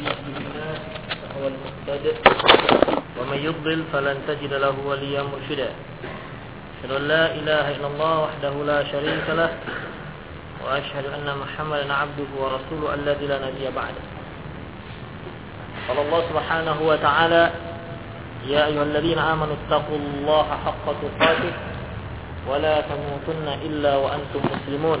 الله فهو المهتد ومن يضلل فلن تجد له وليا مرشدا. أشهد أن لا إله إلا الله وحده لا شريك له وأشهد أن محمدا عبده ورسوله الذي لا نبي بعده. قال الله سبحانه وتعالى يا أيها الذين آمنوا اتقوا الله حق تقاته ولا تموتن إلا وأنتم مسلمون.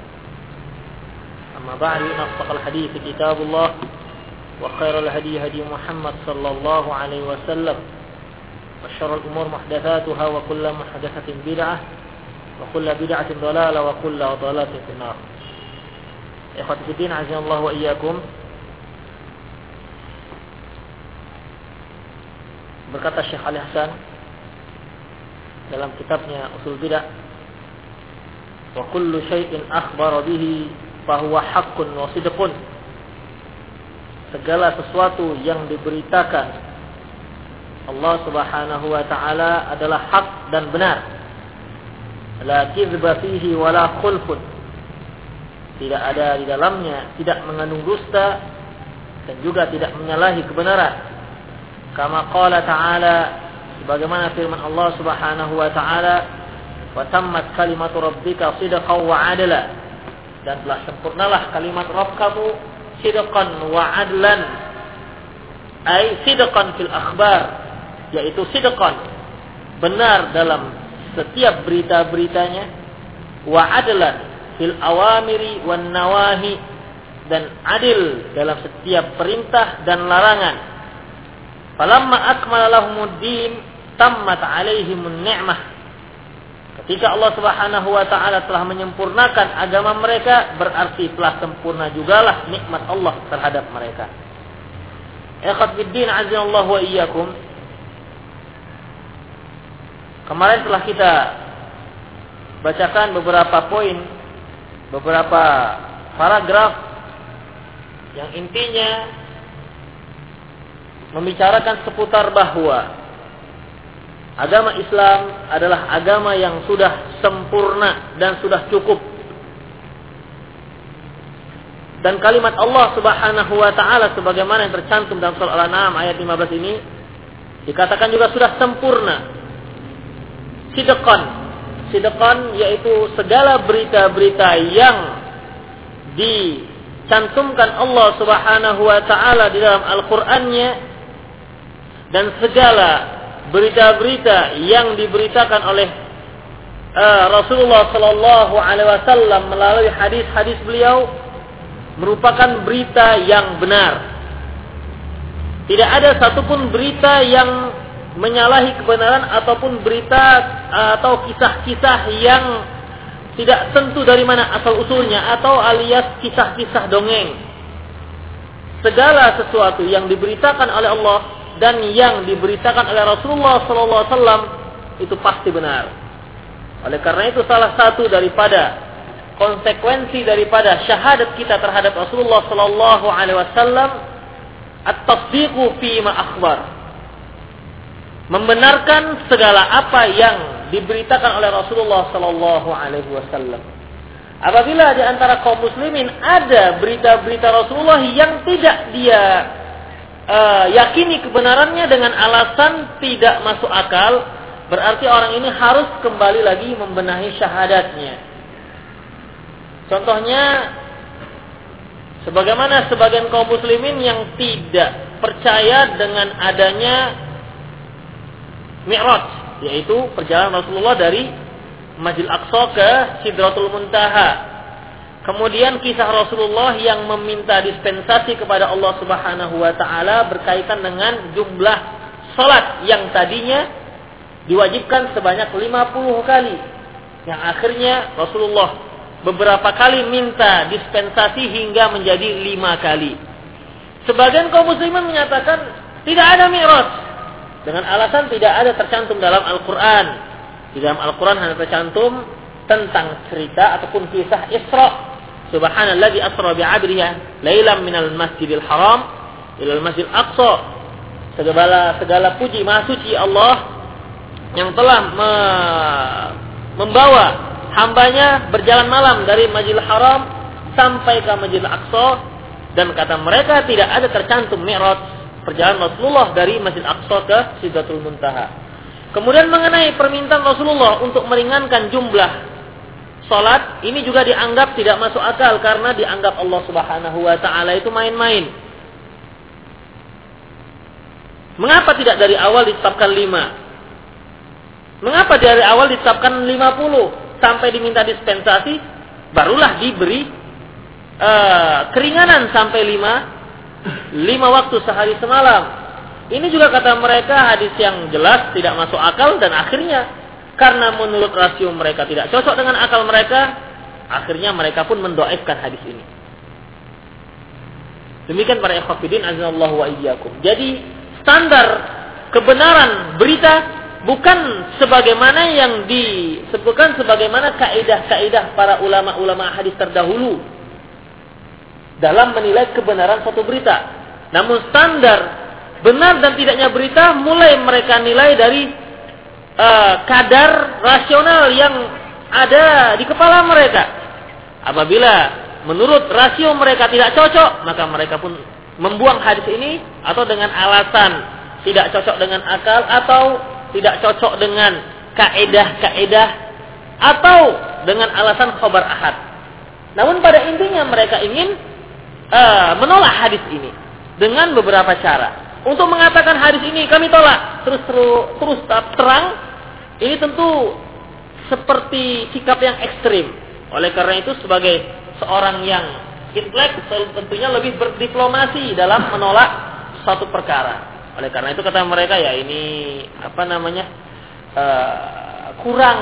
أما بعد إن أصدق الحديث كتاب الله وخير الهدي هدي محمد صلى الله عليه وسلم. وشر الأمور محدثاتها وكل محدثة بدعة وكل بدعة ضلالة وكل ضلالة في النار. إخوة الدين عزيز الله وإياكم. berkata Syekh Ali Hasan dalam kitabnya Usul Bidah wa kullu syai'in akhbara bihi fahuwa haqqun wa sidqun. Segala sesuatu yang diberitakan Allah Subhanahu wa taala adalah hak dan benar. La kizba fihi wala khulfun. Tidak ada di dalamnya tidak mengandung dusta dan juga tidak menyalahi kebenaran. Kama qala ta'ala sebagaimana firman Allah Subhanahu wa taala wa tammat kalimatu rabbika sidqan wa dan telah sempurnalah kalimat Rabb kamu sidqan wa adlan. Ay sidqan fil akhbar yaitu sidqan benar dalam setiap berita-beritanya. Wa adlan fil awamiri wan nawahi dan adil dalam setiap perintah dan larangan. Falamma akmala lahumuddin tammat alaihimun ni'mah. Ketika Allah Subhanahu wa taala telah menyempurnakan agama mereka, berarti telah sempurna jugalah nikmat Allah terhadap mereka. Ikhwat biddin wa iyyakum. Kemarin telah kita bacakan beberapa poin, beberapa paragraf yang intinya membicarakan seputar bahwa agama Islam adalah agama yang sudah sempurna dan sudah cukup. Dan kalimat Allah Subhanahu wa taala sebagaimana yang tercantum dalam surah Al-An'am ayat 15 ini dikatakan juga sudah sempurna. Sidqan. Sidqan yaitu segala berita-berita yang dicantumkan Allah Subhanahu wa taala di dalam Al-Qur'annya dan segala berita-berita yang diberitakan oleh uh, Rasulullah Sallallahu Alaihi Wasallam melalui hadis-hadis beliau merupakan berita yang benar. Tidak ada satupun berita yang menyalahi kebenaran ataupun berita uh, atau kisah-kisah yang tidak tentu dari mana asal usulnya atau alias kisah-kisah dongeng. Segala sesuatu yang diberitakan oleh Allah dan yang diberitakan oleh Rasulullah SAW itu pasti benar. Oleh karena itu salah satu daripada konsekuensi daripada syahadat kita terhadap Rasulullah Sallallahu Alaihi Wasallam at-tasdiqu fi ma akhbar. Membenarkan segala apa yang diberitakan oleh Rasulullah Sallallahu Alaihi Wasallam. Apabila di antara kaum muslimin ada berita-berita Rasulullah yang tidak dia uh, yakini kebenarannya dengan alasan tidak masuk akal, berarti orang ini harus kembali lagi membenahi syahadatnya. Contohnya, sebagaimana sebagian kaum muslimin yang tidak percaya dengan adanya Mi'raj, yaitu perjalanan Rasulullah dari Masjid Aqsa ke Sidratul Muntaha Kemudian kisah Rasulullah yang meminta dispensasi kepada Allah Subhanahu wa taala berkaitan dengan jumlah salat yang tadinya diwajibkan sebanyak 50 kali. Yang akhirnya Rasulullah beberapa kali minta dispensasi hingga menjadi lima kali. Sebagian kaum muslimin menyatakan tidak ada mi'raj dengan alasan tidak ada tercantum dalam Al-Qur'an. Di dalam Al-Qur'an hanya tercantum tentang cerita ataupun kisah Isra. Subhanalladzi asra bi'abdihi lailan minal masjidil haram ila al-masjidil aqsa. Segala segala puji maha suci Allah yang telah me membawa hambanya berjalan malam dari Masjidil Haram sampai ke Masjidil Aqsa dan kata mereka tidak ada tercantum mi'raj perjalanan Rasulullah dari Masjid Aqsa ke Sidratul Muntaha. Kemudian mengenai permintaan Rasulullah untuk meringankan jumlah salat, ini juga dianggap tidak masuk akal karena dianggap Allah Subhanahu wa taala itu main-main. Mengapa tidak dari awal ditetapkan lima? Mengapa dari awal ditetapkan lima puluh sampai diminta dispensasi barulah diberi uh, keringanan sampai lima lima waktu sehari semalam. Ini juga kata mereka hadis yang jelas tidak masuk akal dan akhirnya karena menurut rasio mereka tidak cocok dengan akal mereka, akhirnya mereka pun mendoaifkan hadis ini. Demikian para ikhwatiddin azallahu wa iyyakum. Jadi standar kebenaran berita bukan sebagaimana yang disebutkan sebagaimana kaidah-kaidah para ulama-ulama hadis terdahulu dalam menilai kebenaran suatu berita. Namun standar benar dan tidaknya berita mulai mereka nilai dari uh, kadar rasional yang ada di kepala mereka. Apabila menurut rasio mereka tidak cocok, maka mereka pun membuang hadis ini atau dengan alasan tidak cocok dengan akal atau tidak cocok dengan kaedah-kaedah atau dengan alasan khobar ahad. Namun pada intinya mereka ingin uh, menolak hadis ini dengan beberapa cara. Untuk mengatakan hadis ini kami tolak terus terus, terus terang ini tentu seperti sikap yang ekstrim. Oleh karena itu sebagai seorang yang intelek tentunya lebih berdiplomasi dalam menolak satu perkara. Oleh karena itu kata mereka ya ini apa namanya uh, kurang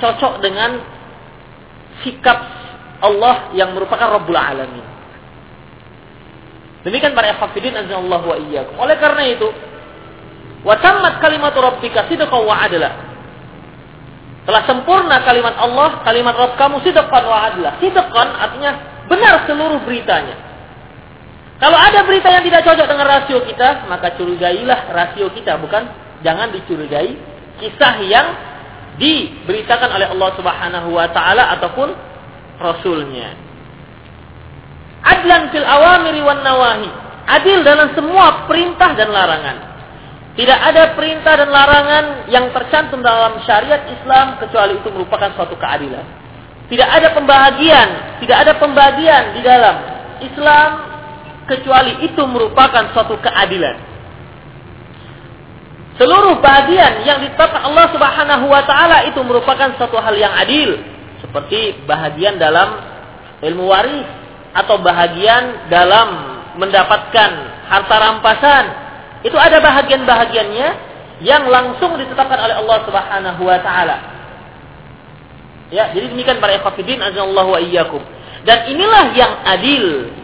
cocok dengan sikap Allah yang merupakan Rabbul Alamin. Demikian para hafidin Allah wa iyyakum. Oleh karena itu, wa tammat kalimatu rabbika sidqan wa adla. Telah sempurna kalimat Allah, kalimat Rabb kamu sidqan wa adla. Sidqan artinya benar seluruh beritanya. Kalau ada berita yang tidak cocok dengan rasio kita, maka curigailah rasio kita, bukan jangan dicurigai kisah yang diberitakan oleh Allah Subhanahu wa taala ataupun rasulnya adlan fil awamiri wan nawahi. Adil dalam semua perintah dan larangan. Tidak ada perintah dan larangan yang tercantum dalam syariat Islam kecuali itu merupakan suatu keadilan. Tidak ada pembahagian, tidak ada pembagian di dalam Islam kecuali itu merupakan suatu keadilan. Seluruh bagian yang ditetapkan Allah Subhanahu wa taala itu merupakan suatu hal yang adil, seperti bahagian dalam ilmu waris, atau bahagian dalam mendapatkan harta rampasan. Itu ada bahagian-bahagiannya yang langsung ditetapkan oleh Allah Subhanahu wa taala. Ya, jadi demikian para ikhwatiddin azallahu wa iyyakum. Dan inilah yang adil.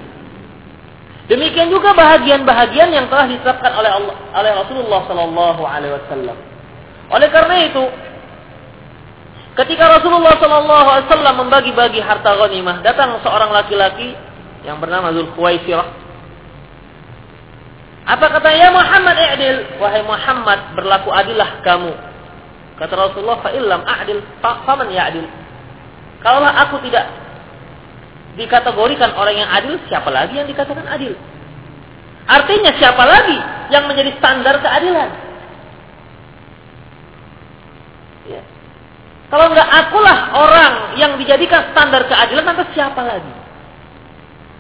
Demikian juga bahagian-bahagian yang telah ditetapkan oleh Allah, oleh Rasulullah sallallahu alaihi wasallam. Oleh karena itu, Ketika Rasulullah Shallallahu Alaihi Wasallam membagi-bagi harta ghanimah, datang seorang laki-laki yang bernama Zulkhuwaisirah. Apa kata ya Muhammad i'dil? Wahai Muhammad, berlaku adillah kamu. Kata Rasulullah, fa illam a'dil, faman ya'dil. Kalaulah aku tidak dikategorikan orang yang adil, siapa lagi yang dikatakan adil? Artinya siapa lagi yang menjadi standar keadilan? Kalau enggak akulah orang yang dijadikan standar keadilan, maka siapa lagi?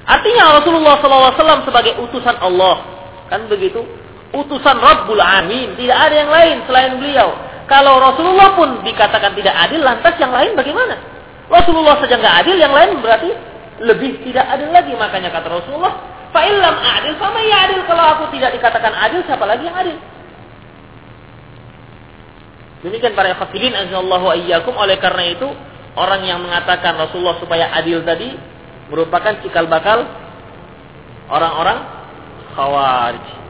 Artinya Rasulullah SAW sebagai utusan Allah. Kan begitu? Utusan Rabbul Amin. Tidak ada yang lain selain beliau. Kalau Rasulullah pun dikatakan tidak adil, lantas yang lain bagaimana? Rasulullah saja nggak adil, yang lain berarti lebih tidak adil lagi. Makanya kata Rasulullah, Fa'ilam adil, sama ya adil. Kalau aku tidak dikatakan adil, siapa lagi yang adil? Demikian para hafidin azallahu ayyakum oleh karena itu orang yang mengatakan Rasulullah supaya adil tadi merupakan cikal bakal orang-orang khawarij.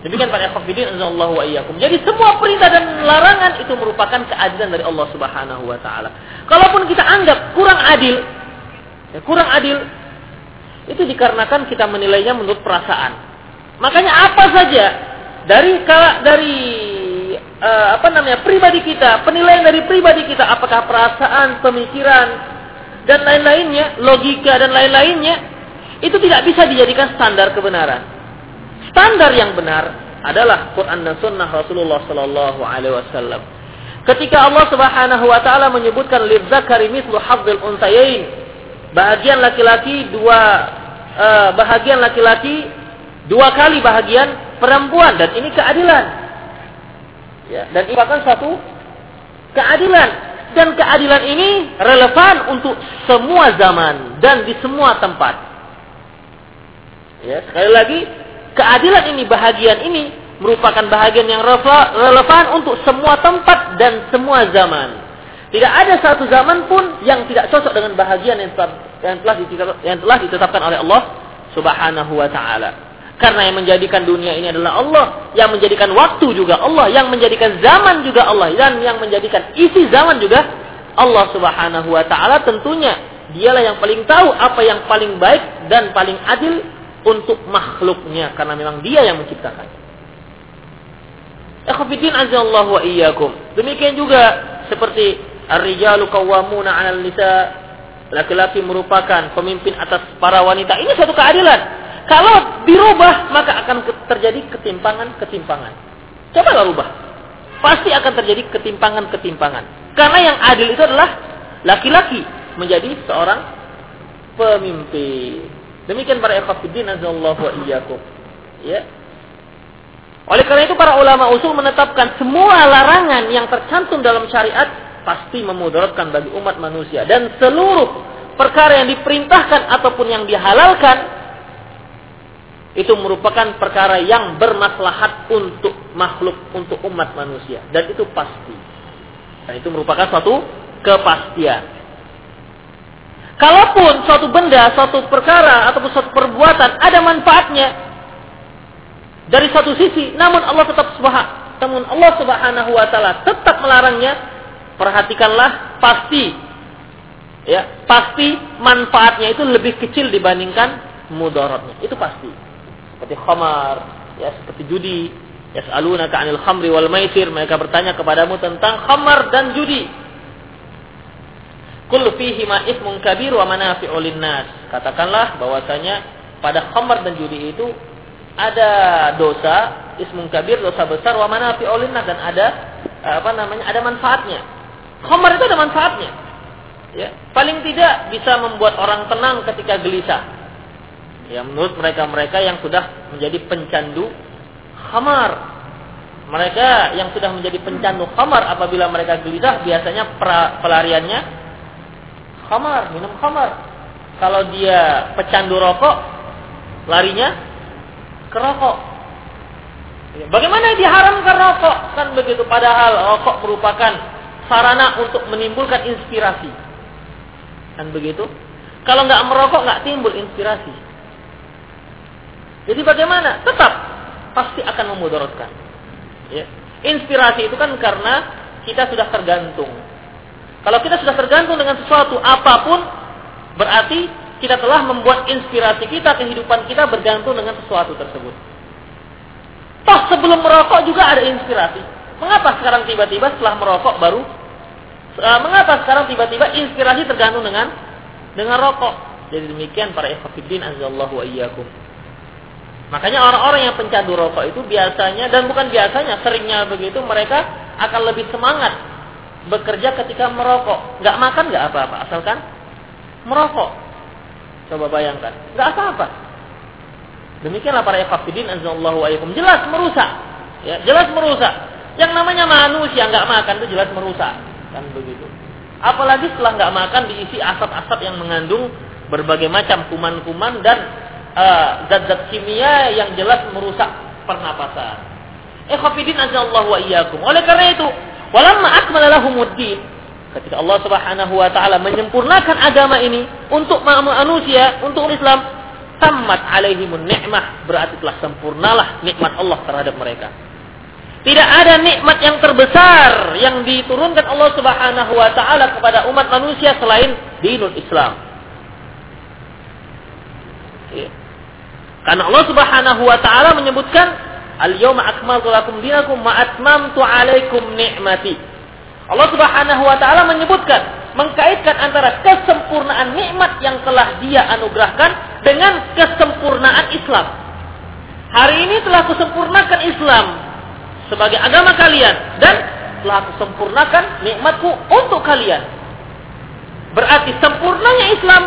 Demikian para ikhwatiddin azallahu wa iyyakum. Jadi semua perintah dan larangan itu merupakan keadilan dari Allah Subhanahu wa taala. Kalaupun kita anggap kurang adil, ya, kurang adil itu dikarenakan kita menilainya menurut perasaan. Makanya apa saja dari dari uh, apa namanya pribadi kita, penilaian dari pribadi kita, apakah perasaan, pemikiran dan lain-lainnya, logika dan lain-lainnya, itu tidak bisa dijadikan standar kebenaran. Standar yang benar adalah Quran dan Sunnah Rasulullah Sallallahu Alaihi Wasallam. Ketika Allah Subhanahu Wa Taala menyebutkan lidzakari mislu hadzil unsayain, bahagian laki-laki dua uh, bahagian laki-laki dua kali bahagian perempuan dan ini keadilan. Ya, dan ini merupakan satu keadilan dan keadilan ini relevan untuk semua zaman dan di semua tempat. Ya, sekali lagi keadilan ini, bahagian ini merupakan bahagian yang relevan untuk semua tempat dan semua zaman. Tidak ada satu zaman pun yang tidak cocok dengan bahagian yang telah, ditetapkan oleh Allah Subhanahu wa taala. Karena yang menjadikan dunia ini adalah Allah, yang menjadikan waktu juga Allah, yang menjadikan zaman juga Allah, dan yang menjadikan isi zaman juga Allah Subhanahu wa taala tentunya dialah yang paling tahu apa yang paling baik dan paling adil untuk makhluknya karena memang dia yang menciptakan. Ikhwatiddin azza wa iyyakum. Demikian juga seperti ar-rijalu qawwamuna 'alal nisa laki-laki merupakan pemimpin atas para wanita. Ini suatu keadilan. Kalau dirubah maka akan terjadi ketimpangan-ketimpangan. Coba rubah. Pasti akan terjadi ketimpangan-ketimpangan. Karena yang adil itu adalah laki-laki menjadi seorang pemimpin. Demikian para ikhwatiddin azallahu wa iyyakum. Ya. Oleh karena itu para ulama usul menetapkan semua larangan yang tercantum dalam syariat pasti memudaratkan bagi umat manusia dan seluruh perkara yang diperintahkan ataupun yang dihalalkan itu merupakan perkara yang bermaslahat untuk makhluk untuk umat manusia dan itu pasti. Dan itu merupakan suatu kepastian. Kalaupun suatu benda, suatu perkara ataupun suatu perbuatan ada manfaatnya dari satu sisi, namun Allah tetap subhanahu, namun Allah Subhanahu wa taala tetap melarangnya, perhatikanlah pasti ya, pasti manfaatnya itu lebih kecil dibandingkan mudaratnya. Itu pasti. Seperti khamar, ya seperti judi, ya yas'alunaka 'anil khamri wal maisir, mereka bertanya kepadamu tentang khamar dan judi kullu fihi ma ismun kabir wa manafi'u linnas. Katakanlah bahwasanya pada khamar dan judi itu ada dosa ismun kabir dosa besar wa manafi'u linnas dan ada apa namanya? ada manfaatnya. Khamar itu ada manfaatnya. Ya, paling tidak bisa membuat orang tenang ketika gelisah. Ya, menurut mereka-mereka yang sudah menjadi pencandu khamar. Mereka yang sudah menjadi pencandu khamar apabila mereka gelisah biasanya pelariannya khamar, minum khamar. Kalau dia pecandu rokok, larinya ke rokok. Ya, bagaimana diharamkan rokok? Kan begitu. Padahal rokok merupakan sarana untuk menimbulkan inspirasi. Kan begitu. Kalau nggak merokok nggak timbul inspirasi. Jadi bagaimana? Tetap pasti akan memudaratkan. Ya. Inspirasi itu kan karena kita sudah tergantung kalau kita sudah tergantung dengan sesuatu apa pun, berarti kita telah membuat inspirasi kita, kehidupan kita bergantung dengan sesuatu tersebut. Toh sebelum merokok juga ada inspirasi. Mengapa sekarang tiba-tiba setelah merokok baru? Uh, mengapa sekarang tiba-tiba inspirasi tergantung dengan dengan rokok? Jadi demikian para ikhwatiddin azallahu wa. Makanya orang-orang yang pencandu rokok itu biasanya dan bukan biasanya seringnya begitu mereka akan lebih semangat bekerja ketika merokok. Nggak makan nggak apa-apa, asalkan merokok. Coba bayangkan, nggak apa-apa. Demikianlah para ikhwatiddin azallahu alaikum. Jelas merusak. Ya, jelas merusak. Yang namanya manusia nggak makan itu jelas merusak. Kan begitu. Apalagi setelah nggak makan diisi asap-asap yang mengandung berbagai macam kuman-kuman dan uh, zat-zat kimia yang jelas merusak pernapasan. Ikhwatiddin azallahu wa iyyakum. Oleh karena itu, Walamma akmala lahumuddin ketika Allah Subhanahu wa taala menyempurnakan agama ini untuk manusia, untuk Islam, tammat alaihimun ni'mah berarti telah sempurnalah nikmat Allah terhadap mereka. Tidak ada nikmat yang terbesar yang diturunkan Allah Subhanahu wa taala kepada umat manusia selain dinul Islam. Ya. Karena Allah Subhanahu wa taala menyebutkan al-yauma akmaltu lakum dinakum wa atmamtu alaikum ni'mati. Allah Subhanahu wa taala menyebutkan mengkaitkan antara kesempurnaan nikmat yang telah Dia anugerahkan dengan kesempurnaan Islam. Hari ini telah kusempurnakan Islam sebagai agama kalian dan telah aku sempurnakan nikmatku untuk kalian. Berarti sempurnanya Islam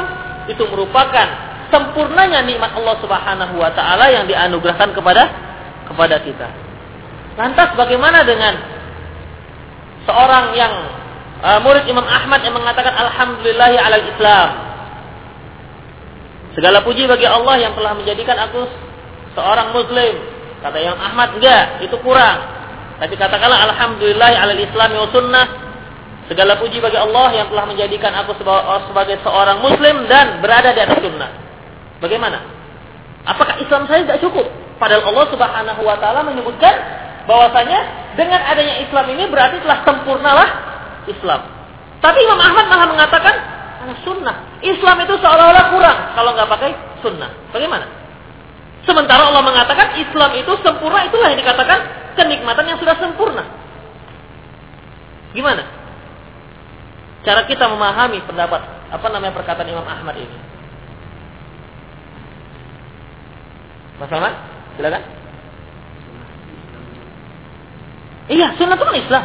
itu merupakan sempurnanya nikmat Allah Subhanahu wa taala yang dianugerahkan kepada kepada kita. Lantas bagaimana dengan seorang yang uh, murid Imam Ahmad yang mengatakan alhamdulillahi alal Islam. Segala puji bagi Allah yang telah menjadikan aku seorang muslim Kata Imam Ahmad, enggak, itu kurang. Tapi katakanlah Alhamdulillah alal islami wa sunnah. Segala puji bagi Allah yang telah menjadikan aku sebagai seorang muslim dan berada di atas sunnah. Bagaimana? Apakah Islam saya tidak cukup? Padahal Allah subhanahu wa ta'ala menyebutkan bahwasanya dengan adanya Islam ini berarti telah sempurnalah Islam. Tapi Imam Ahmad malah mengatakan sunnah. Islam itu seolah-olah kurang kalau nggak pakai sunnah. Bagaimana? Sementara Allah mengatakan Islam itu sempurna, itulah yang dikatakan kenikmatan yang sudah sempurna. Gimana? Cara kita memahami pendapat apa namanya perkataan Imam Ahmad ini. Mas Ahmad, silakan. Iya, sunnah itu kan Islam.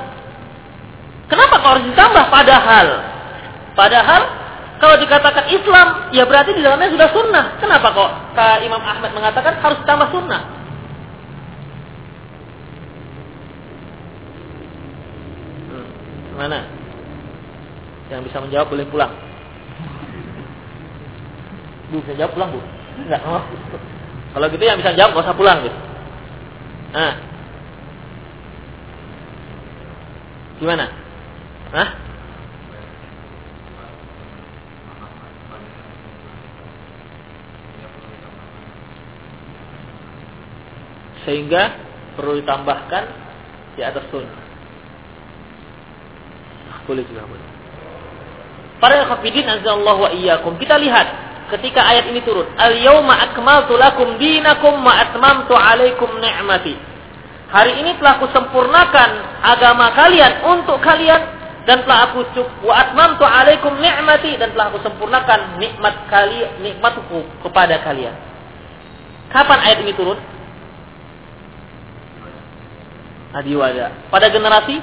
Kenapa kau harus ditambah? Padahal, padahal kalau dikatakan Islam, ya berarti di dalamnya sudah sunnah. Kenapa kok Kak Imam Ahmad mengatakan harus tambah sunnah? Hmm, mana? Yang bisa menjawab boleh pulang. Bu, bisa jawab pulang, Bu? Enggak. Oh. Kalau gitu yang bisa jawab gak usah pulang gitu. Nah. Gimana? Hah? sehingga perlu ditambahkan di atas sunnah. Boleh juga boleh. Para khafidin azallahu wa iyyakum. Kita lihat ketika ayat ini turun. Al yauma akmaltu lakum dinakum wa atmamtu alaikum ni'mati. Hari ini telah kusempurnakan agama kalian untuk kalian dan telah aku cuk wa atmamtu alaikum ni'mati dan telah aku sempurnakan nikmat kalian nikmatku kepada kalian. Kapan ayat ini turun? adiwada. Pada generasi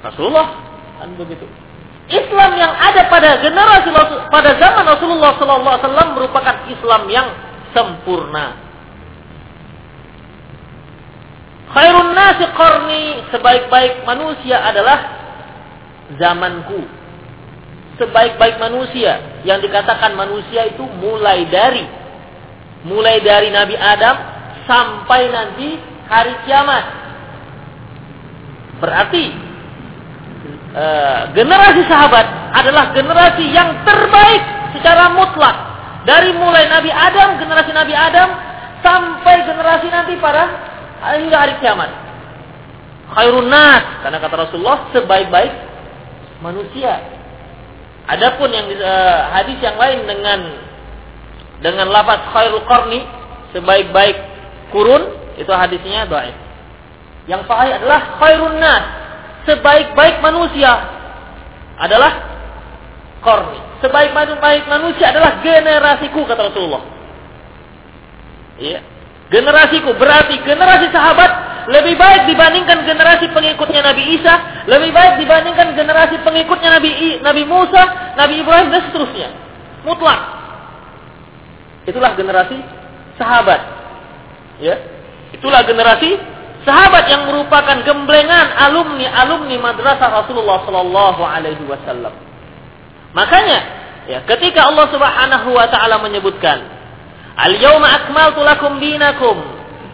Rasulullah kan begitu. Islam yang ada pada generasi pada zaman Rasulullah Sallallahu Alaihi Wasallam merupakan Islam yang sempurna. Khairun nasi qarni sebaik-baik manusia adalah zamanku. Sebaik-baik manusia yang dikatakan manusia itu mulai dari mulai dari Nabi Adam sampai nanti hari kiamat. Berarti e, generasi sahabat adalah generasi yang terbaik secara mutlak. Dari mulai Nabi Adam, generasi Nabi Adam sampai generasi nanti para hingga hari kiamat. Khairun karena kata Rasulullah sebaik-baik manusia. Adapun yang e, hadis yang lain dengan dengan lafaz khairul qarni sebaik-baik kurun itu hadisnya baik. Yang sahih adalah khairun nas. Sebaik-baik manusia adalah korni. Sebaik-baik manusia adalah generasiku kata Rasulullah. Iya. Generasiku berarti generasi sahabat lebih baik dibandingkan generasi pengikutnya Nabi Isa, lebih baik dibandingkan generasi pengikutnya Nabi I, Nabi Musa, Nabi Ibrahim dan seterusnya. Mutlak. Itulah generasi sahabat. Ya. Itulah generasi sahabat yang merupakan gemblengan alumni-alumni madrasah Rasulullah sallallahu alaihi wasallam. Makanya, ya, ketika Allah Subhanahu wa taala menyebutkan, "Al-yauma akmaltu lakum dinakum."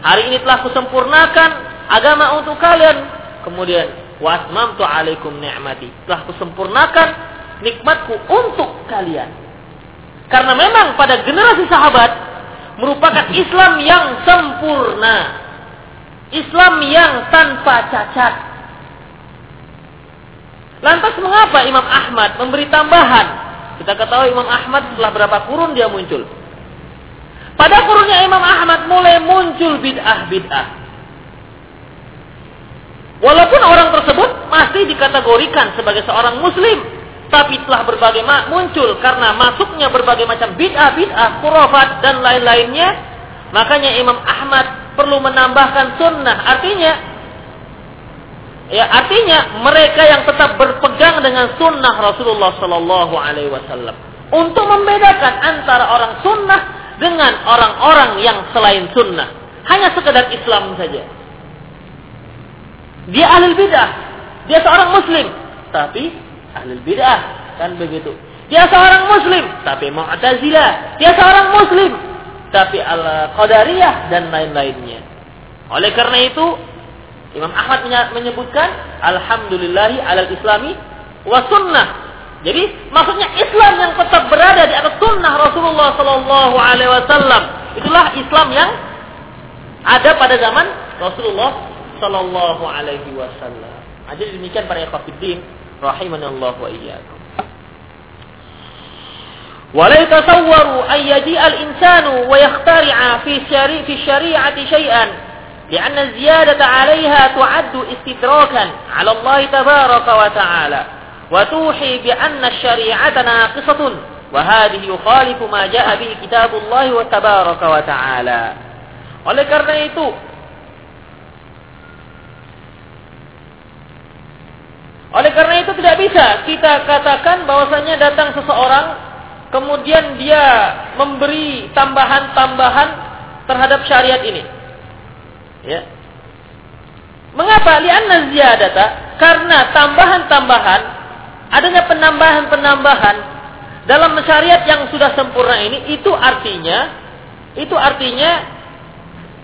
Hari ini telah kusempurnakan agama untuk kalian. Kemudian, "Wa atmamtu alaikum ni'mati." Telah kusempurnakan nikmatku untuk kalian. Karena memang pada generasi sahabat merupakan Islam yang sempurna. Islam yang tanpa cacat. Lantas mengapa Imam Ahmad memberi tambahan? Kita ketahui Imam Ahmad setelah berapa kurun dia muncul. Pada kurunnya Imam Ahmad mulai muncul bid'ah-bid'ah. Walaupun orang tersebut masih dikategorikan sebagai seorang muslim, tapi telah berbagai muncul karena masuknya berbagai macam bid'ah, bid'ah, khurafat dan lain-lainnya, makanya Imam Ahmad perlu menambahkan sunnah. Artinya, ya artinya mereka yang tetap berpegang dengan sunnah Rasulullah Sallallahu Alaihi Wasallam untuk membedakan antara orang sunnah dengan orang-orang yang selain sunnah. Hanya sekedar Islam saja. Dia ahli bidah. Dia seorang muslim. Tapi ahli bidah. Kan begitu. Dia seorang muslim. Tapi mu'tazilah. Dia seorang muslim. Tapi al-qadariyah dan lain-lainnya. Oleh karena itu, Imam Ahmad menyebutkan Alhamdulillahi alal islami wa sunnah. Jadi maksudnya Islam yang tetap berada di atas sunnah Rasulullah Sallallahu Alaihi Wasallam itulah Islam yang ada pada zaman Rasulullah sallallahu alaihi wasallam. Jadi demikian para ikhwatiddin rahimanallahu wa iyyakum. ولا يتصور أن يجيء الإنسان ويخترع في الشريعة, في الشريعة شيئا لأن الزيادة عليها تعد استدراكا على الله تبارك وتعالى وتوحي بأن الشريعة ناقصة وهذه يخالف ما جاء به كتاب الله تبارك وتعالى oleh karena itu Oleh karena itu tidak bisa kita katakan bahwasanya datang seseorang kemudian dia memberi tambahan-tambahan terhadap syariat ini. Ya. Mengapa? Lianna ziyadata karena tambahan-tambahan adanya penambahan-penambahan dalam syariat yang sudah sempurna ini itu artinya itu artinya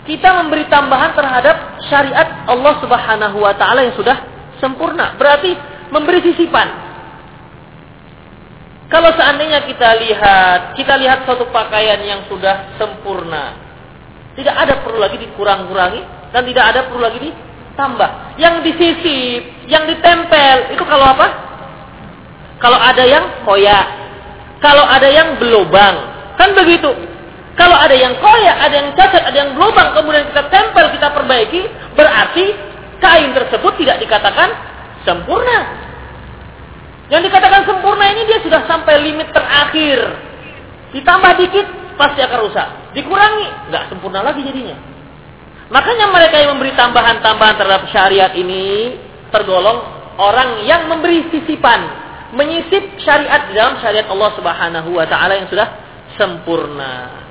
kita memberi tambahan terhadap syariat Allah Subhanahu wa taala yang sudah sempurna. Berarti memberi sisipan. Kalau seandainya kita lihat, kita lihat suatu pakaian yang sudah sempurna. Tidak ada perlu lagi dikurang-kurangi dan tidak ada perlu lagi ditambah. Yang disisip, yang ditempel, itu kalau apa? Kalau ada yang koyak, kalau ada yang belobang, kan begitu. Kalau ada yang koyak, ada yang cacat, ada yang belobang, kemudian kita tempel, kita perbaiki, berarti kain tersebut tidak dikatakan sempurna. Yang dikatakan sempurna ini dia sudah sampai limit terakhir. Ditambah dikit pasti akan rusak. Dikurangi nggak sempurna lagi jadinya. Makanya mereka yang memberi tambahan-tambahan terhadap syariat ini tergolong orang yang memberi sisipan, menyisip syariat di dalam syariat Allah Subhanahu wa taala yang sudah sempurna.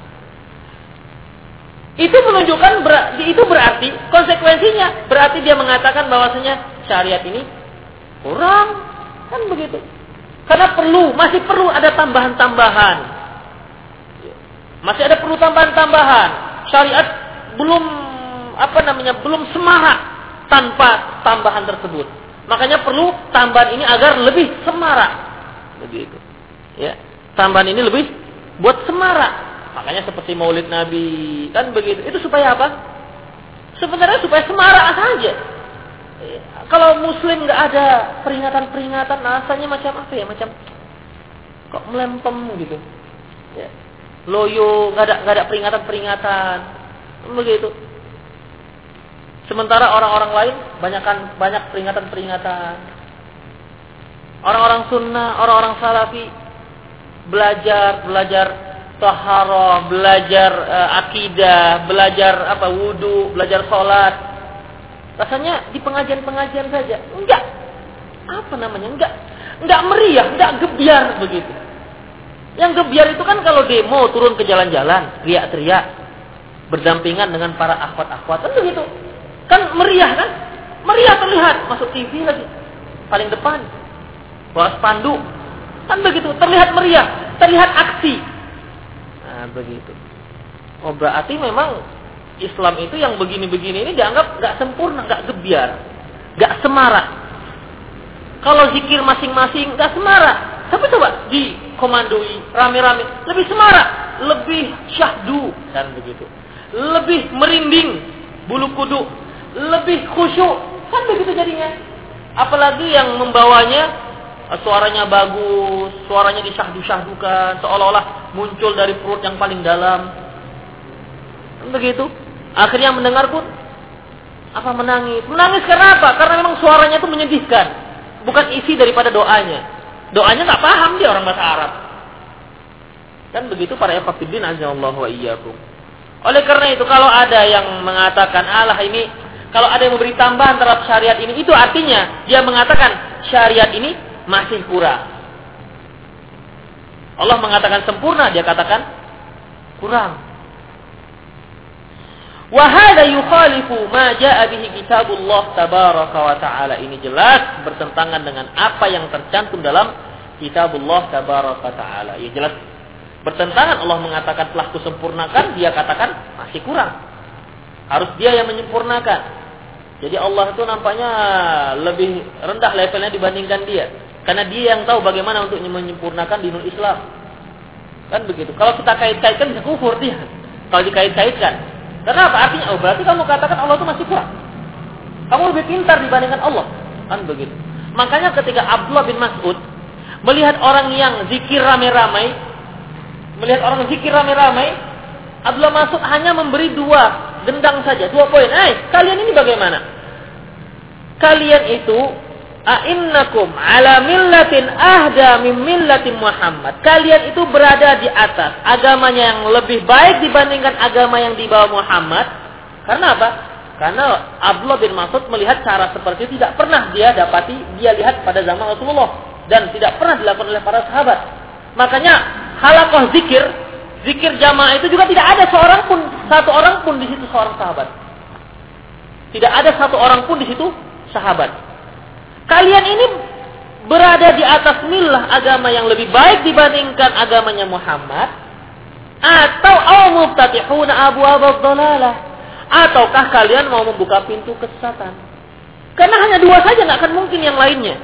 Itu menunjukkan itu berarti konsekuensinya berarti dia mengatakan bahwasanya syariat ini kurang kan begitu. Karena perlu, masih perlu ada tambahan-tambahan. Masih ada perlu tambahan-tambahan. Syariat belum apa namanya? belum semarak tanpa tambahan tersebut. Makanya perlu tambahan ini agar lebih semarak. Begitu. Ya. Tambahan ini lebih buat semarak Makanya seperti maulid Nabi. Kan begitu. Itu supaya apa? Sebenarnya supaya semarak saja. Kalau muslim nggak ada peringatan-peringatan, rasanya macam apa ya? Macam kok melempem gitu. Ya. Loyo, nggak ada nggak ada peringatan-peringatan. Begitu. Sementara orang-orang lain banyakkan banyak peringatan-peringatan. Orang-orang sunnah, orang-orang salafi belajar, belajar tahara, belajar uh, akidah, belajar apa wudu, belajar sholat. Rasanya di pengajian-pengajian saja. Enggak. Apa namanya? Enggak. Enggak meriah, enggak gebiar begitu. Yang gebiar itu kan kalau demo turun ke jalan-jalan, teriak-teriak, berdampingan dengan para akhwat-akhwat kan begitu. Kan meriah kan? Meriah terlihat masuk TV lagi. Paling depan. Bawa spanduk. Kan begitu, terlihat meriah, terlihat aksi. Nah, begitu. Oh, berarti memang Islam itu yang begini-begini ini dianggap nggak sempurna, nggak gebiar, nggak semarak. Kalau zikir masing-masing nggak semarak. Tapi coba di komandoi rame-rame, lebih semarak, lebih syahdu dan begitu. Lebih merinding bulu kuduk, lebih khusyuk. Kan begitu jadinya. Apalagi yang membawanya suaranya bagus, suaranya disyahdu-syahdukan, seolah-olah muncul dari perut yang paling dalam. Begitu. Akhirnya mendengar pun apa menangis? Menangis karena apa? Karena memang suaranya itu menyedihkan. Bukan isi daripada doanya. Doanya nggak paham dia orang bahasa Arab. Kan begitu para ikhwatiddin azza wa iyyakum. Oleh karena itu kalau ada yang mengatakan Allah ini kalau ada yang memberi tambahan terhadap syariat ini itu artinya dia mengatakan syariat ini masih kurang. Allah mengatakan sempurna dia katakan kurang. Wahada yukhalifu ma jaa bihi kitabullah tabaraka wa ta'ala. Ini jelas bertentangan dengan apa yang tercantum dalam kitabullah tabaraka wa ta'ala. Ya jelas bertentangan Allah mengatakan telah kusempurnakan, dia katakan masih kurang. Harus dia yang menyempurnakan. Jadi Allah itu nampaknya lebih rendah levelnya dibandingkan dia. Karena dia yang tahu bagaimana untuk menyempurnakan dinul Islam. Kan begitu. Kalau kita kait-kaitkan bisa kufur dia. Kalau dikait-kaitkan. Karena apa? Artinya, oh berarti kamu katakan Allah itu masih kurang. Kamu lebih pintar dibandingkan Allah. Kan begitu. Makanya ketika Abdullah bin Mas'ud melihat orang yang zikir ramai-ramai, melihat orang zikir ramai-ramai, Abdullah Mas'ud hanya memberi dua gendang saja, dua poin. Eh, kalian ini bagaimana? Kalian itu A'innakum ala millatin ahda min millatin Muhammad. Kalian itu berada di atas agamanya yang lebih baik dibandingkan agama yang dibawa Muhammad. Karena apa? Karena Abdullah bin Mas'ud melihat cara seperti itu tidak pernah dia dapati, dia lihat pada zaman Rasulullah dan tidak pernah dilakukan oleh para sahabat. Makanya halakoh zikir, zikir jamaah itu juga tidak ada seorang pun, satu orang pun di situ seorang sahabat. Tidak ada satu orang pun di situ sahabat. Kalian ini berada di atas milah agama yang lebih baik dibandingkan agamanya Muhammad? Atau awmuftatihuna abu dhalalah ataukah kalian mau membuka pintu kesesatan? Karena hanya dua saja nggak akan mungkin yang lainnya.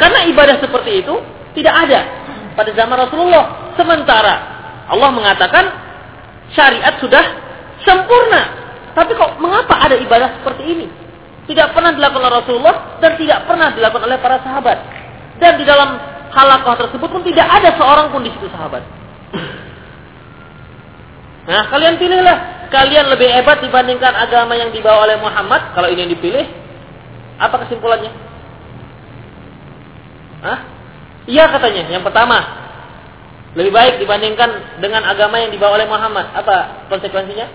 Karena ibadah seperti itu tidak ada pada zaman Rasulullah. Sementara Allah mengatakan syariat sudah sempurna. Tapi kok mengapa ada ibadah seperti ini tidak pernah dilakukan oleh Rasulullah dan tidak pernah dilakukan oleh para sahabat. Dan di dalam halakah tersebut pun tidak ada seorang pun di situ sahabat. Nah, kalian pilihlah. Kalian lebih hebat dibandingkan agama yang dibawa oleh Muhammad. Kalau ini yang dipilih, apa kesimpulannya? Hah? Iya katanya. Yang pertama, lebih baik dibandingkan dengan agama yang dibawa oleh Muhammad. Apa konsekuensinya?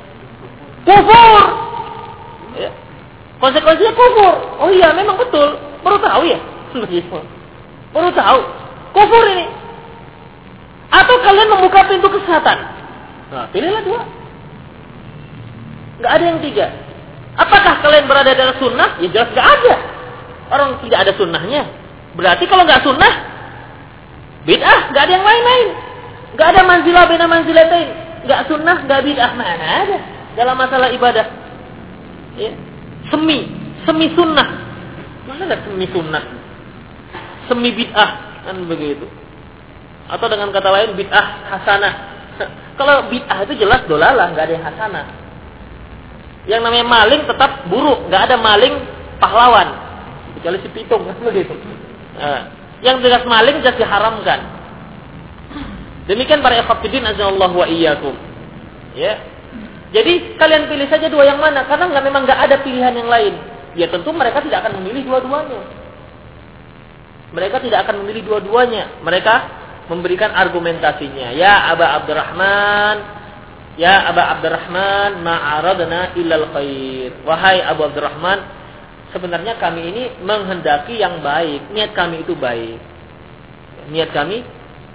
Kufur. Ya. Konsekuensinya kufur. Oh iya, memang betul. Baru tahu ya? Baru tahu. Kufur ini. Atau kalian membuka pintu kesehatan. Nah, pilihlah dua. Gak ada yang tiga. Apakah kalian berada dalam sunnah? Ya jelas gak ada. Orang tidak ada sunnahnya. Berarti kalau gak sunnah, bid'ah, gak ada yang lain-lain. Gak ada manzilah bina manzilatain. Gak sunnah, gak bid'ah. Mana ada dalam masalah ibadah. Ya semi, semi sunnah. Mana ada semi sunnah? Semi bid'ah kan begitu. Atau dengan kata lain bid'ah hasanah. Kalau bid'ah itu jelas dolalah, nggak ada yang hasanah. Yang namanya maling tetap buruk, nggak ada maling pahlawan. Kecuali si pitung kan begitu. Nah, yang jelas maling jelas diharamkan. Demikian para ikhwatiddin azza wa iyyakum. Ya, jadi kalian pilih saja dua yang mana karena nggak memang nggak ada pilihan yang lain. Ya tentu mereka tidak akan memilih dua-duanya. Mereka tidak akan memilih dua-duanya. Mereka memberikan argumentasinya. Ya Aba Abdurrahman, ya Aba Abdurrahman, ma'aradna illal khair. Wahai Abu Abdurrahman, sebenarnya kami ini menghendaki yang baik. Niat kami itu baik. Niat kami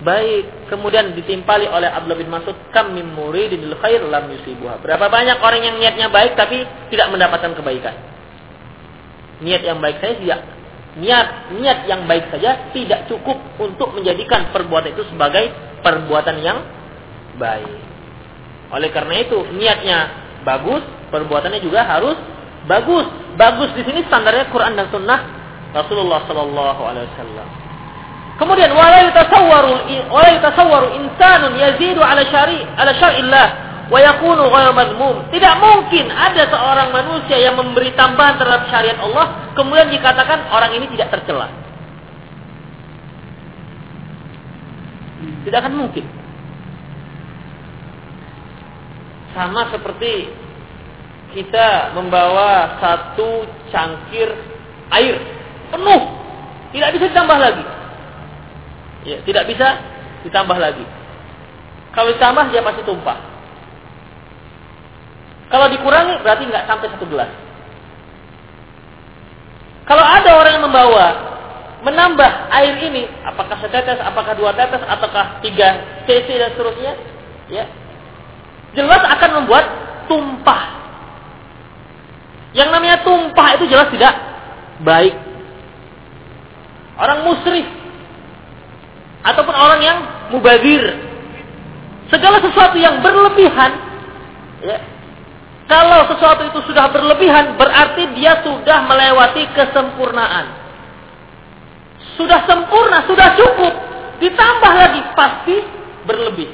baik kemudian ditimpali oleh Abdullah bin Mas'ud kam min muridil khair lam yusibuha. Berapa banyak orang yang niatnya baik tapi tidak mendapatkan kebaikan? Niat yang baik saja tidak niat niat yang baik saja tidak cukup untuk menjadikan perbuatan itu sebagai perbuatan yang baik. Oleh karena itu niatnya bagus perbuatannya juga harus bagus. Bagus di sini standarnya Quran dan Sunnah Rasulullah Shallallahu Alaihi Wasallam Kemudian wala wala insanun yazidu ala syari ala syar'illah wa yakunu ghayra. Tidak mungkin ada seorang manusia yang memberi tambahan terhadap syariat Allah kemudian dikatakan orang ini tidak tercela. Tidak akan mungkin. Sama seperti kita membawa satu cangkir air penuh, tidak bisa ditambah lagi. Ya, tidak bisa ditambah lagi. Kalau ditambah dia pasti tumpah. Kalau dikurangi berarti nggak sampai satu gelas. Kalau ada orang yang membawa menambah air ini, apakah setetes, apakah dua tetes, ataukah tiga cc dan seterusnya, ya, jelas akan membuat tumpah. Yang namanya tumpah itu jelas tidak baik. Orang musrif ataupun orang yang mubazir. Segala sesuatu yang berlebihan, ya, kalau sesuatu itu sudah berlebihan, berarti dia sudah melewati kesempurnaan. Sudah sempurna, sudah cukup. Ditambah lagi, pasti berlebih.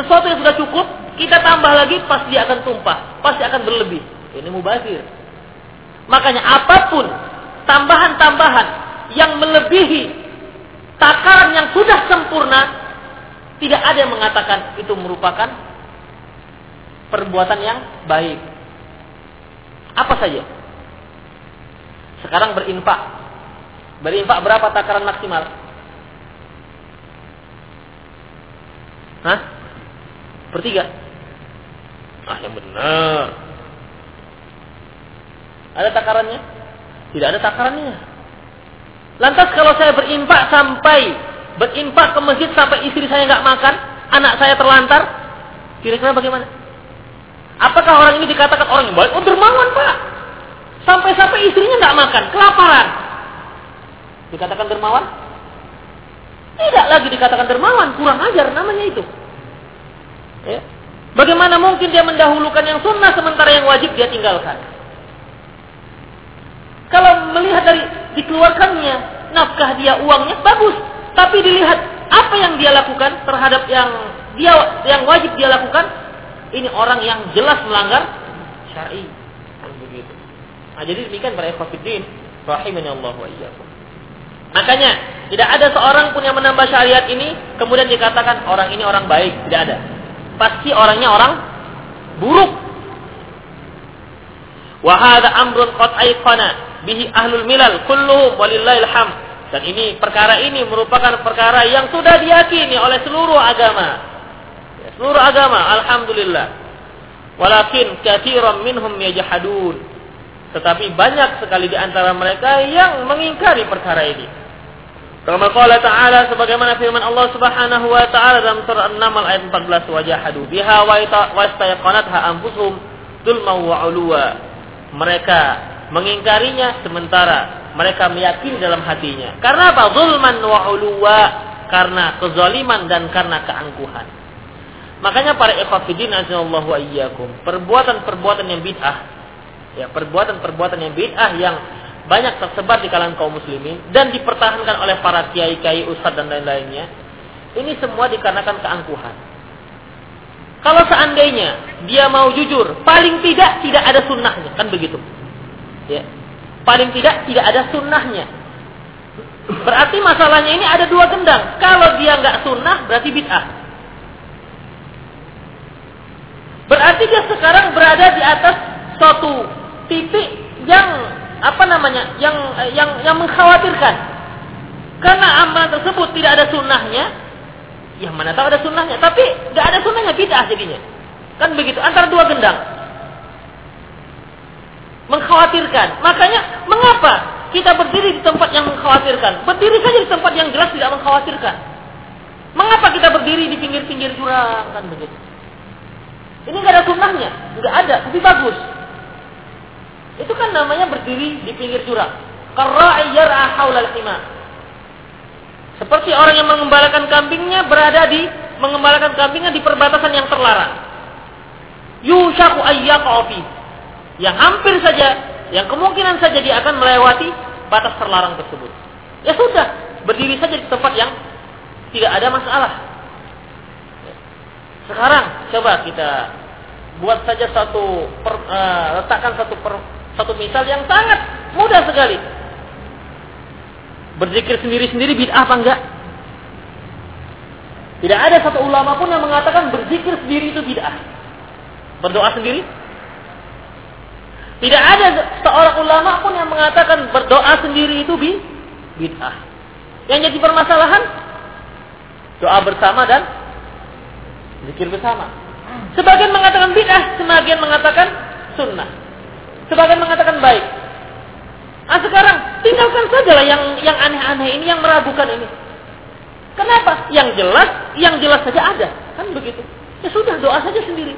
Sesuatu yang sudah cukup, kita tambah lagi, pasti akan tumpah. Pasti akan berlebih. Ini mubazir. Makanya apa pun tambahan-tambahan yang melebihi takaran yang sudah sempurna, tidak ada yang mengatakan itu merupakan perbuatan yang baik. Apa saja? Sekarang berinfak. Berinfak berapa takaran maksimal? Hah? Bertiga? Ah, yang benar. Ada takarannya? Tidak ada takarannya. Lantas kalau saya berimpak sampai berimpak ke masjid sampai istri saya nggak makan, anak saya terlantar, kira-kira bagaimana? Apakah orang ini dikatakan orang yang baik? Oh dermawan pak. Sampai-sampai istrinya nggak makan, kelaparan. Dikatakan dermawan? Tidak lagi dikatakan dermawan, kurang ajar namanya itu. Ya. Bagaimana mungkin dia mendahulukan yang sunnah sementara yang wajib dia tinggalkan? Kalau melihat dari dikeluarkannya nafkah dia uangnya bagus, tapi dilihat apa yang dia lakukan terhadap yang dia yang wajib dia lakukan, ini orang yang jelas melanggar syar'i. Nah, jadi demikian para ikhwatiddin rahimani Allah wa iyyakum. Makanya tidak ada seorang pun yang menambah syariat ini kemudian dikatakan orang ini orang baik, tidak ada. Pasti orangnya orang buruk. Wa hadza amrun qad ayqana bihi ahlul milal kulluhum walillahil ham. Dan ini perkara ini merupakan perkara yang sudah diyakini oleh seluruh agama. Ya, seluruh agama, alhamdulillah. Walakin katsiran minhum yajhadun. Tetapi banyak sekali di antara mereka yang mengingkari perkara ini. Kama qala ta'ala sebagaimana firman Allah Subhanahu wa taala dalam surah An-Naml ayat 14 wajahadu biha wa istayqanatha anfusuhum dzulman wa 'uluwa. Mereka mengingkarinya sementara mereka meyakini dalam hatinya. Karena apa? Zulman wa uluwa, karena kezaliman dan karena keangkuhan. Makanya para ikhwatiddin azallahu wa iyyakum, perbuatan-perbuatan yang bid'ah ya, perbuatan-perbuatan yang bid'ah yang banyak tersebar di kalangan kaum muslimin dan dipertahankan oleh para kiai-kiai, ustadz dan lain-lainnya. Ini semua dikarenakan keangkuhan. Kalau seandainya dia mau jujur, paling tidak tidak ada sunnahnya, kan begitu. Ya. Paling tidak tidak ada sunnahnya. Berarti masalahnya ini ada dua gendang. Kalau dia nggak sunnah berarti bid'ah. Berarti dia sekarang berada di atas suatu titik yang apa namanya yang yang yang mengkhawatirkan karena amalan tersebut tidak ada sunnahnya yang mana tahu ada sunnahnya tapi nggak ada sunnahnya bid'ah jadinya kan begitu antara dua gendang mengkhawatirkan. Makanya mengapa kita berdiri di tempat yang mengkhawatirkan? Berdiri saja di tempat yang jelas tidak mengkhawatirkan. Mengapa kita berdiri di pinggir-pinggir jurang kan begitu? Ini nggak ada sunnahnya, nggak ada, tapi bagus. Itu kan namanya berdiri di pinggir jurang. Seperti orang yang mengembalakan kambingnya berada di mengembalakan kambingnya di perbatasan yang terlarang. Yushaku ayyaqafi yang hampir saja, yang kemungkinan saja dia akan melewati batas terlarang tersebut. Ya sudah, berdiri saja di tempat yang tidak ada masalah. Sekarang coba kita buat saja satu per, uh, letakkan satu per, satu misal yang sangat mudah sekali. Berzikir sendiri-sendiri bid'ah apa enggak? Tidak ada satu ulama pun yang mengatakan berzikir sendiri itu bid'ah. Berdoa sendiri? Tidak ada seorang ulama pun yang mengatakan berdoa sendiri itu bid'ah. Yang jadi permasalahan doa bersama dan zikir bersama. Sebagian mengatakan bid'ah, sebagian mengatakan sunnah. Sebagian mengatakan baik. Nah sekarang tinggalkan saja lah yang yang aneh-aneh ini, yang meragukan ini. Kenapa? Yang jelas, yang jelas saja ada, kan begitu. Ya sudah doa saja sendiri.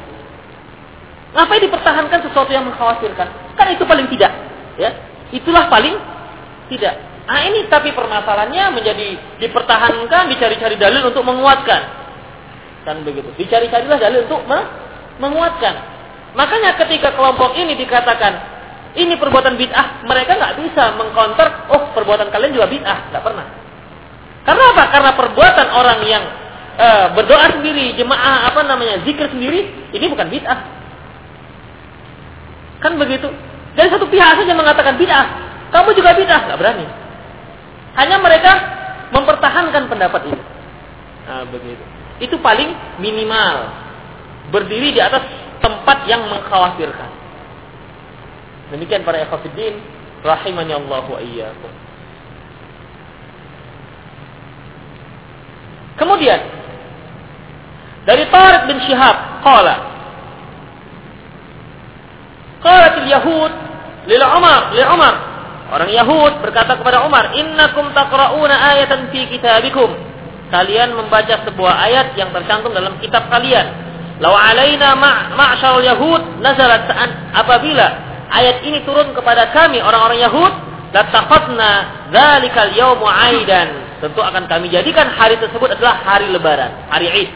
Ngapain dipertahankan sesuatu yang mengkhawatirkan? Kan itu paling tidak, ya. Itulah paling tidak. Nah ini tapi permasalahannya menjadi dipertahankan, dicari-cari dalil untuk menguatkan. Kan begitu. Dicari-carilah dalil untuk menguatkan. Makanya ketika kelompok ini dikatakan ini perbuatan bid'ah, mereka nggak bisa mengcounter, oh perbuatan kalian juga bid'ah, nggak pernah. Karena apa? Karena perbuatan orang yang e, berdoa sendiri, jemaah apa namanya, zikir sendiri, ini bukan bid'ah. Kan begitu. Dari satu pihak saja mengatakan bid'ah, kamu juga bid'ah, nggak berani. Hanya mereka mempertahankan pendapat ini. Nah, begitu. Itu paling minimal. Berdiri di atas tempat yang mengkhawatirkan. Demikian para ikhwatiddin rahimani Allah wa iyyakum. Kemudian dari Tariq bin Syihab qala Qalatil Yahud lil Umar li Umar Orang Yahud berkata kepada Umar, "Innakum taqra'una ayatan fi kitabikum." Kalian membaca sebuah ayat yang tercantum dalam kitab kalian. Law alaina ma'syarul yahud nazalat apabila ayat ini turun kepada kami orang-orang Yahud, lataqatna dzalikal yaumu aidan. Tentu akan kami jadikan hari tersebut adalah hari lebaran, hari Id.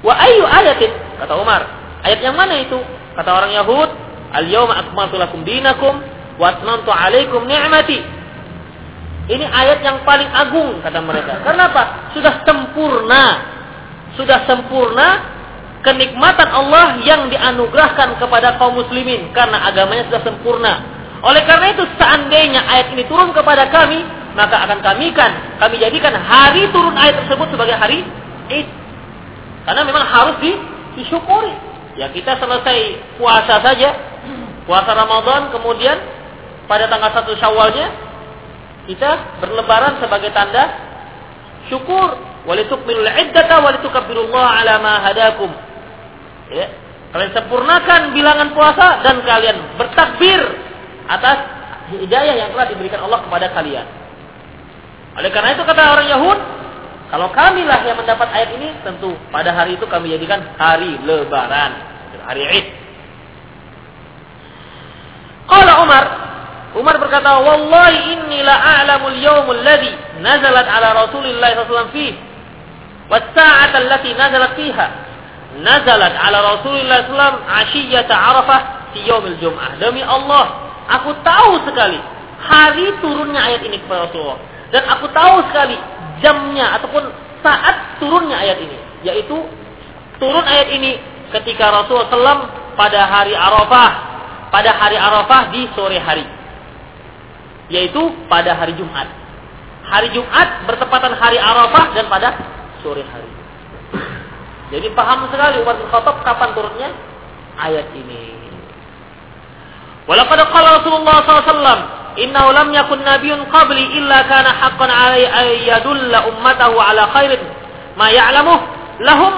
Wa ayu ayatin? Kata Umar. Ayat yang mana itu? Kata orang Yahud, al yauma akmaltu lakum dinakum wa atmamtu alaikum ni'mati. Ini ayat yang paling agung kata mereka. Kenapa? Sudah sempurna. Sudah sempurna kenikmatan Allah yang dianugerahkan kepada kaum muslimin karena agamanya sudah sempurna. Oleh karena itu seandainya ayat ini turun kepada kami, maka akan kami kan kami jadikan hari turun ayat tersebut sebagai hari Id. Karena memang harus di, disyukuri. Ya kita selesai puasa saja, puasa Ramadan kemudian pada tanggal 1 Syawalnya kita berlebaran sebagai tanda syukur walitukmilul iddata walitukabbirullaha ala ma hadakum Ya. Kalian sempurnakan bilangan puasa dan kalian bertakbir atas hidayah yang telah diberikan Allah kepada kalian. Oleh karena itu kata orang Yahud, kalau kamilah yang mendapat ayat ini, tentu pada hari itu kami jadikan hari lebaran, hari Id. Qala Umar, Umar berkata, "Wallahi inni la a'lamul yawmul ladzi nazalat ala Rasulillah sallallahu alaihi wasallam allati nazalat fiha." nazalat ala Rasulullah SAW asyiyata Arafah di yaumil Jum'ah. Demi Allah, aku tahu sekali hari turunnya ayat ini kepada Rasulullah. Dan aku tahu sekali jamnya ataupun saat turunnya ayat ini. Yaitu turun ayat ini ketika Rasulullah SAW pada hari Arafah. Pada hari Arafah di sore hari. Yaitu pada hari Jumat. Hari Jumat bertepatan hari Arafah dan pada sore hari. Jadi paham sekali Umar bin kapan turunnya ayat ini. Walaqad qala Rasulullah SAW, "Innahu lam yakun nabiyyun qabli illa kana haqqan 'alai ay yadulla ummatahu 'ala khairin ma ya'lamu lahum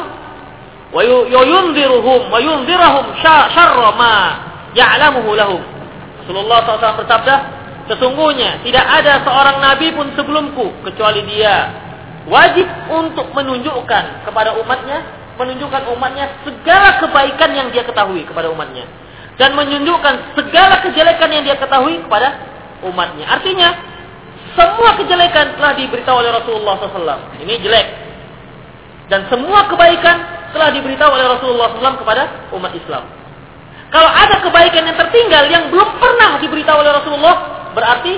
wa yunziruhum wa yunzirahum syarra ma ya'lamuhu lahum." Rasulullah SAW bersabda, Sesungguhnya tidak ada seorang nabi pun sebelumku kecuali dia wajib untuk menunjukkan kepada umatnya menunjukkan umatnya segala kebaikan yang dia ketahui kepada umatnya dan menunjukkan segala kejelekan yang dia ketahui kepada umatnya. Artinya semua kejelekan telah diberitahu oleh Rasulullah SAW. Ini jelek. Dan semua kebaikan telah diberitahu oleh Rasulullah SAW kepada umat Islam. Kalau ada kebaikan yang tertinggal yang belum pernah diberitahu oleh Rasulullah, berarti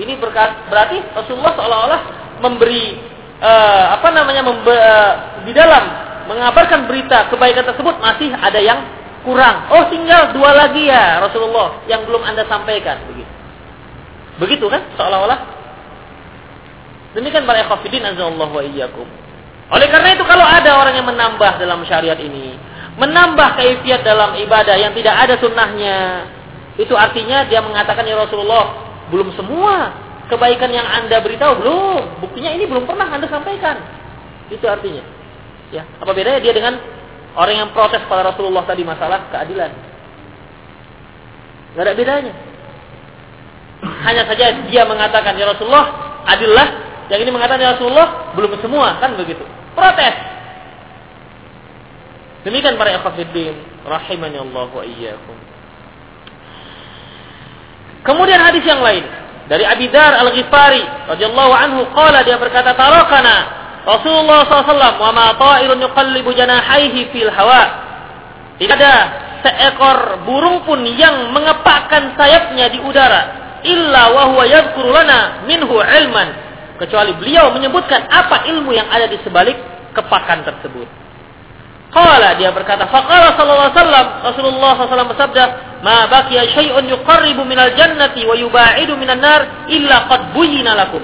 Ini berarti Rasulullah seolah-olah memberi uh, apa namanya membe, uh, di dalam mengabarkan berita kebaikan tersebut masih ada yang kurang. Oh, tinggal dua lagi ya Rasulullah yang belum Anda sampaikan begitu. Begitu kan seolah-olah. Demikian para ikhwatiddin azallahu wa iyyakum. Oleh karena itu kalau ada orang yang menambah dalam syariat ini, menambah kaifiat dalam ibadah yang tidak ada sunnahnya, itu artinya dia mengatakan ya Rasulullah, belum semua kebaikan yang Anda beritahu belum. Buktinya ini belum pernah Anda sampaikan. Itu artinya. Ya, apa bedanya dia dengan orang yang protes pada Rasulullah tadi masalah keadilan? Gak ada bedanya. Hanya saja dia mengatakan ya Rasulullah adillah, yang ini mengatakan ya Rasulullah belum semua kan begitu. Protes. Demikian para ikhwatiddin rahimani Allah wa iyyakum. Kemudian hadis yang lain dari Abi Dar Al-Ghifari radhiyallahu anhu qala dia berkata tarakana Rasulullah SAW wa ma ta'irun yuqallibu janahaihi fil hawa. Tidak ada seekor burung pun yang mengepakkan sayapnya di udara illa wa huwa yadhkuru lana minhu ilman kecuali beliau menyebutkan apa ilmu yang ada di sebalik kepakan tersebut. Qala dia berkata, faqala sallallahu alaihi wasallam, Rasulullah SAW bersabda, "Ma baqiya syai'un yuqarribu minal jannati wa yuba'idu minan nar illa qad buyyina lakum."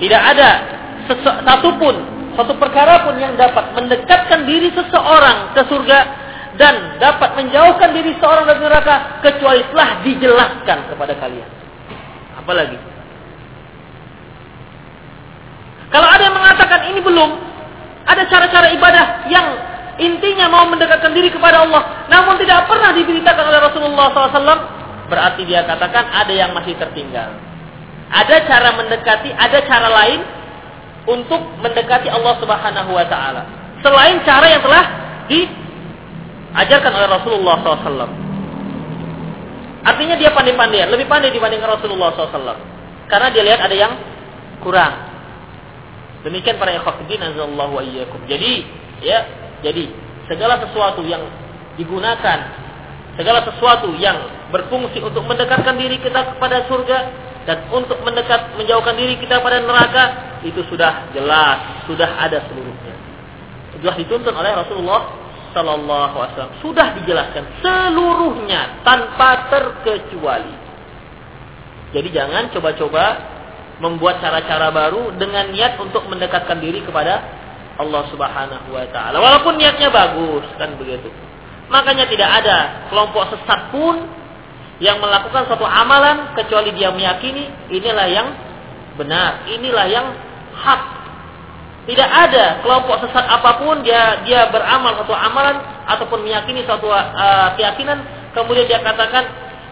Tidak ada satu pun, satu perkara pun yang dapat mendekatkan diri seseorang ke surga dan dapat menjauhkan diri seorang dari neraka kecuali telah dijelaskan kepada kalian. Apalagi? Kalau ada yang mengatakan ini belum, ada cara-cara ibadah yang intinya mau mendekatkan diri kepada Allah, namun tidak pernah diberitakan oleh Rasulullah SAW, berarti dia katakan ada yang masih tertinggal. Ada cara mendekati, ada cara lain untuk mendekati Allah Subhanahu wa taala. Selain cara yang telah diajarkan oleh Rasulullah SAW. Artinya dia pandai-pandai, lebih pandai dibandingkan Rasulullah SAW. Karena dia lihat ada yang kurang. Demikian para ikhwatiddin azallahu wa iyyakum. Jadi, ya, jadi segala sesuatu yang digunakan, segala sesuatu yang berfungsi untuk mendekatkan diri kita kepada surga dan untuk mendekat menjauhkan diri kita pada neraka itu sudah jelas, sudah ada seluruhnya. Sudah dituntun oleh Rasulullah Sallallahu Alaihi Wasallam. Sudah dijelaskan seluruhnya tanpa terkecuali. Jadi jangan coba-coba membuat cara-cara baru dengan niat untuk mendekatkan diri kepada Allah Subhanahu wa taala. Walaupun niatnya bagus kan begitu. Makanya tidak ada kelompok sesat pun yang melakukan suatu amalan kecuali dia meyakini inilah yang benar, inilah yang hak. Tidak ada kelompok sesat apa pun dia dia beramal suatu amalan ataupun meyakini suatu uh, keyakinan kemudian dia katakan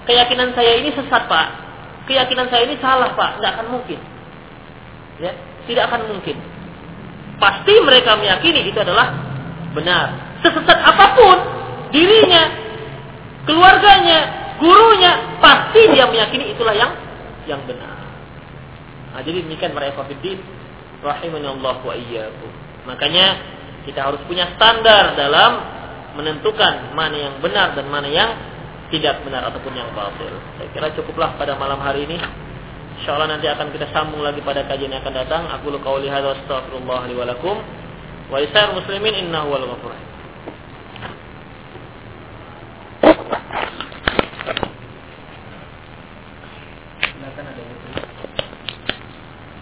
keyakinan saya ini sesat Pak. Keyakinan saya ini salah Pak, tidak akan mungkin. Ya, tidak akan mungkin pasti mereka meyakini itu adalah benar. Sesesat apa pun dirinya, keluarganya, gurunya, pasti dia meyakini itulah yang yang benar. Nah, jadi demikian para ekafidin, rahimani Allah wa iyyaku. Makanya kita harus punya standar dalam menentukan mana yang benar dan mana yang tidak benar ataupun yang batil. Saya kira cukuplah pada malam hari ini. Insyaallah nanti akan kita sambung lagi pada kajian yang akan datang. Aku lu lihat hadza astaghfirullah li wa wa muslimin innahu wal. están atendiendo.